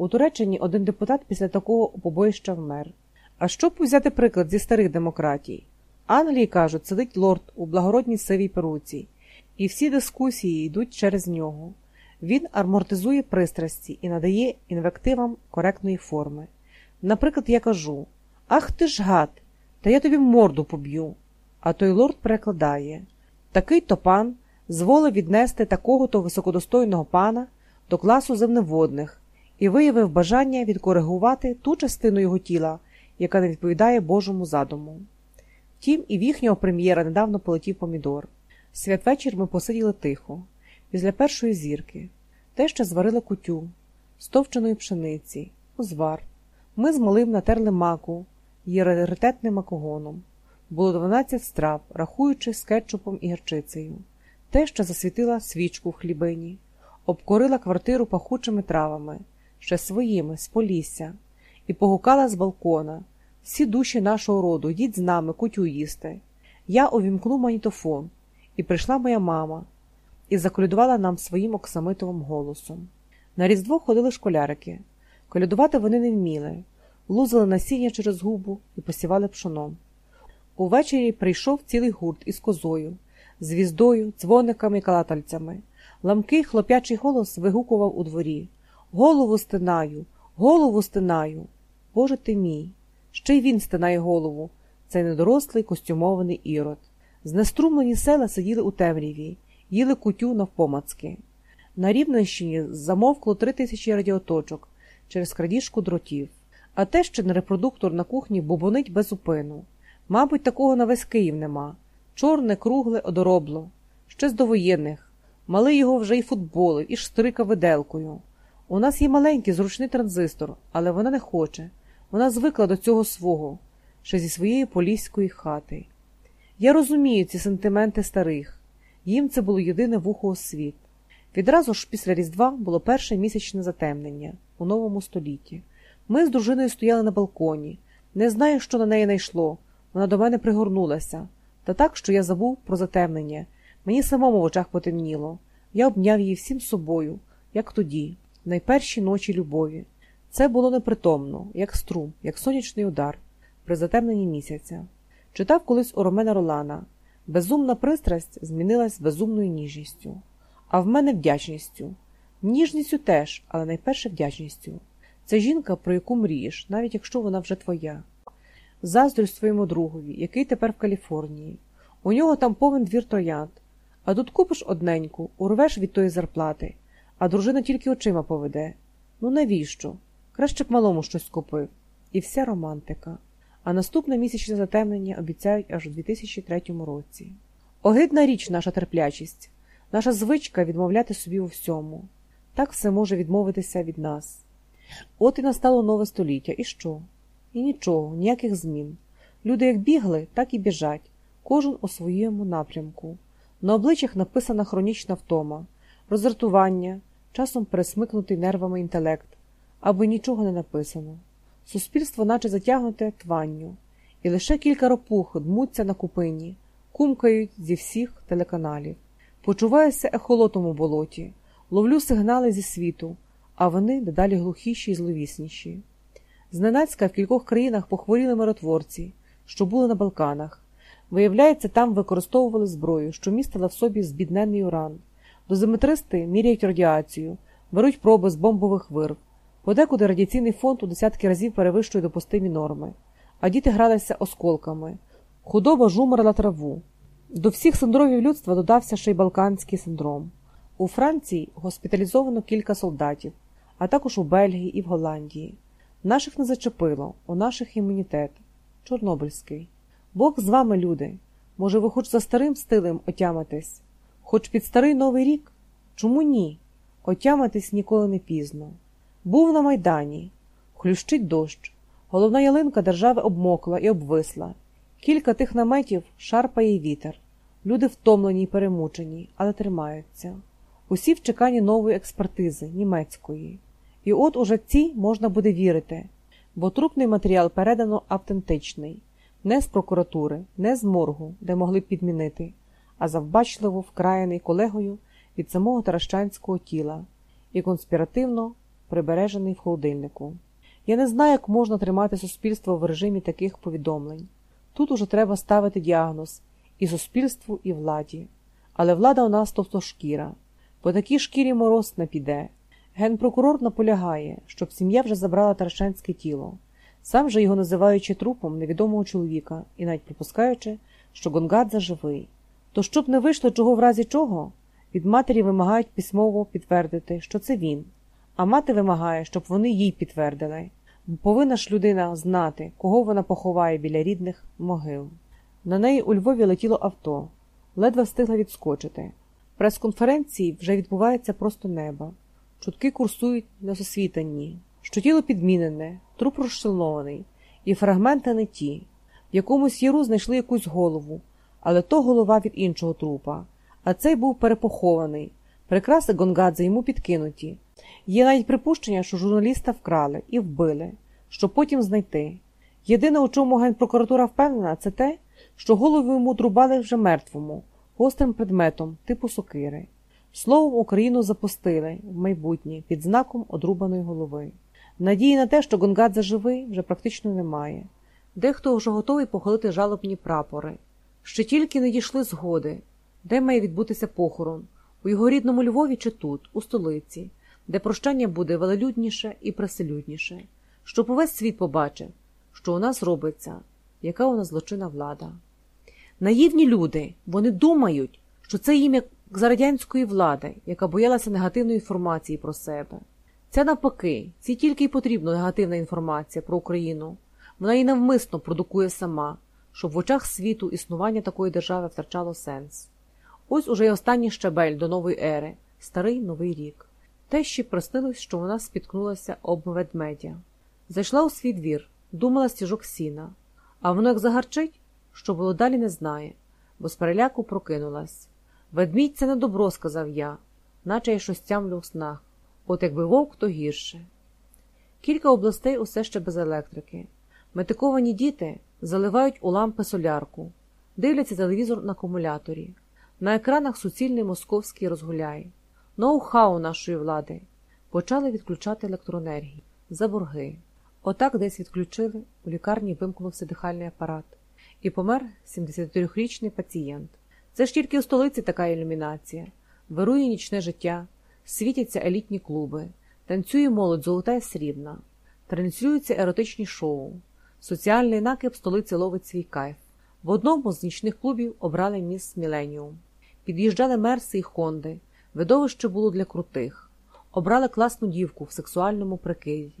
У Туреччині один депутат після такого побоїща вмер. А щоб взяти приклад зі старих демократій? В Англії, кажуть, сидить лорд у благородній сивій перуці, і всі дискусії йдуть через нього. Він амортизує пристрасті і надає інвективам коректної форми. Наприклад, я кажу: Ах ти ж гад, та я тобі морду поб'ю. А той лорд перекладає такий-то пан зволив віднести такого-то високодостойного пана до класу земноводних і виявив бажання відкоригувати ту частину його тіла, яка не відповідає Божому задуму. Втім, і в їхнього прем'єра недавно полетів помідор. Святвечір ми посиділи тихо, після першої зірки, те, що зварила кутю, стовченої пшениці, узвар. Ми з малим натерли маку раритетним макогоном. Було 12 страв, рахуючи з кетчупом і гірчицею. Те, що засвітила свічку в хлібині, обкорила квартиру пахучими травами, ще своїми, з полісся, і погукала з балкона всі душі нашого роду, йдіть з нами, кутю їсти. Я увімкну магнітофон, і прийшла моя мама і заколядувала нам своїм оксамитовим голосом. На різдво ходили школярики. Колядувати вони не вміли, лузили насіння через губу і посівали пшоном. Увечері прийшов цілий гурт із козою, звіздою, дзвониками і калатальцями. Ламкий хлоп'ячий голос вигукував у дворі Голову стинаю, голову стинаю. Боже ти мій! Ще й він стинає голову, цей недорослий костюмований ірод. Знеструмлені села сиділи у темряві, їли кутю навпомацки. На Рівненщині замовкло три тисячі радіоточок через крадіжку дротів, а те, що на репродуктор на кухні бубонить без упину. Мабуть, такого на весь Київ нема. Чорне, кругле, одоробло, ще з довоєнних. Малий його вже й футболив, і штрика виделкою. У нас є маленький зручний транзистор, але вона не хоче. Вона звикла до цього свого, ще зі своєї поліської хати. Я розумію ці сентименти старих, їм це було єдине вухо у світ. Відразу ж після Різдва було перше місячне затемнення у новому столітті. Ми з дружиною стояли на балконі. Не знаю, що на неї найшло. Вона до мене пригорнулася, та так, що я забув про затемнення. Мені самому в очах потемніло. Я обняв її всім собою, як тоді, найперші ночі любові. Це було непритомно, як струм, як сонячний удар при затемненні місяця. Читав колись у Ромена Ролана безумна пристрасть змінилась безумною ніжністю, а в мене вдячністю. Ніжністю теж, але найперше вдячністю. Це жінка, про яку мрієш, навіть якщо вона вже твоя. Заздрюсь своєму другові, який тепер в Каліфорнії. У нього там повен двір троянд. А тут купиш одненьку, урвеш від тої зарплати, а дружина тільки очима поведе. Ну навіщо? Краще б малому щось купив. І вся романтика. А наступне місячне затемнення обіцяють аж у 2003 році. Огидна річ наша терплячість, наша звичка відмовляти собі у всьому. Так все може відмовитися від нас. От і настало нове століття, і що? І нічого, ніяких змін. Люди як бігли, так і біжать, кожен у своєму напрямку. На обличчях написана хронічна втома, роздратування, часом пересмикнутий нервами інтелект, або нічого не написано. Суспільство, наче затягнуте тванню, і лише кілька ропух дмуться на купині, кумкають зі всіх телеканалів. Почуваюся ехолотом у болоті, ловлю сигнали зі світу, а вони дедалі глухіші й зловісніші. Зненацька в кількох країнах похворіли миротворці, що були на Балканах. Виявляється, там використовували зброю, що містила в собі збіднений уран. Дозиметристи міряють радіацію, беруть проби з бомбових вирв. Подекуди радіаційний фонд у десятки разів перевищує допустимі норми, а діти гралися осколками. Худоба жумерла траву. До всіх синдромів людства додався ще й балканський синдром. У Франції госпіталізовано кілька солдатів, а також у Бельгії і в Голландії. Наших не зачепило, у наших імунітет. Чорнобильський. Бог з вами, люди. Може, ви хоч за старим стилем отямитесь? Хоч під старий новий рік? Чому ні? Отямитись ніколи не пізно. Був на майдані, хлющить дощ. Головна ялинка держави обмокла і обвисла. Кілька тих наметів шарпає вітер. Люди втомлені й перемучені, але тримаються. Усі в чеканні нової експертизи, німецької. І от уже цій можна буде вірити, бо трупний матеріал передано автентичний, не з прокуратури, не з моргу, де могли б підмінити, а завбачливо вкраєний колегою від самого таращанського тіла і конспіративно прибережений в холодильнику. Я не знаю, як можна тримати суспільство в режимі таких повідомлень. Тут уже треба ставити діагноз і суспільству, і владі. Але влада у нас товстошкіра. По такій шкірі мороз не піде. Генпрокурор наполягає, щоб сім'я вже забрала Тарашенське тіло, сам же його називаючи трупом невідомого чоловіка і навіть припускаючи, що Гонгадзе живий. То щоб не вийшло чого в разі чого, від матері вимагають письмово підтвердити, що це він, а мати вимагає, щоб вони їй підтвердили. Бо повинна ж людина знати, кого вона поховає біля рідних могил. На неї у Львові летіло авто, ледве встигла відскочити. Прес-конференції вже відбувається просто неба. Чутки курсують на сосвітанні, що тіло підмінене, труп розчленований, і фрагменти не ті. В якомусь яру знайшли якусь голову, але то голова від іншого трупа, а цей був перепохований. Прикраси Гонгадзе йому підкинуті. Є навіть припущення, що журналіста вкрали і вбили, щоб потім знайти. Єдине, у чому генпрокуратура впевнена, це те, що голову йому трубали вже мертвому, гострим предметом, типу сокири. Словом, Україну запустили в майбутнє під знаком одрубаної голови. Надії на те, що Гонгадзе живий, вже практично немає. Дехто вже готовий похилити жалобні прапори. Ще тільки не дійшли згоди, де має відбутися похорон у його рідному Львові чи тут, у столиці, де прощання буде велелюдніше і преселюдніше, щоб увесь світ побачив, що у нас робиться, яка у нас злочинна влада. Наївні люди, вони думають, що це ім'я за радянської влади, яка боялася негативної інформації про себе. Це навпаки, цій тільки й потрібна негативна інформація про Україну. Вона її навмисно продукує сама, щоб в очах світу існування такої держави втрачало сенс. Ось уже й останній щабель до нової ери, старий новий рік. Те ще приснилось, що вона спіткнулася об ведмедя. Зайшла у свій двір, думала стіжок сіна, а воно як загарчить, що було далі не знає, бо з переляку прокинулась. Ведмідь це не добро, сказав я, наче я щось тямлю у снах. От якби вовк, то гірше. Кілька областей усе ще без електрики. Метиковані діти заливають у лампи солярку, дивляться телевізор на акумуляторі. На екранах суцільний московський розгуляй. Ноу-хау нашої влади. Почали відключати електроенергію за борги. Отак десь відключили, у лікарні вимкнувся дихальний апарат. І помер 73-річний пацієнт. Це ж тільки у столиці така ілюмінація. Вирує нічне життя, світяться елітні клуби, танцює молодь золота і срібна, транслюються еротичні шоу. Соціальний накип столиці ловить свій кайф. В одному з нічних клубів обрали міс Міленіум. Під'їжджали мерси і хонди. Видовище було для крутих. Обрали класну дівку в сексуальному прикиді.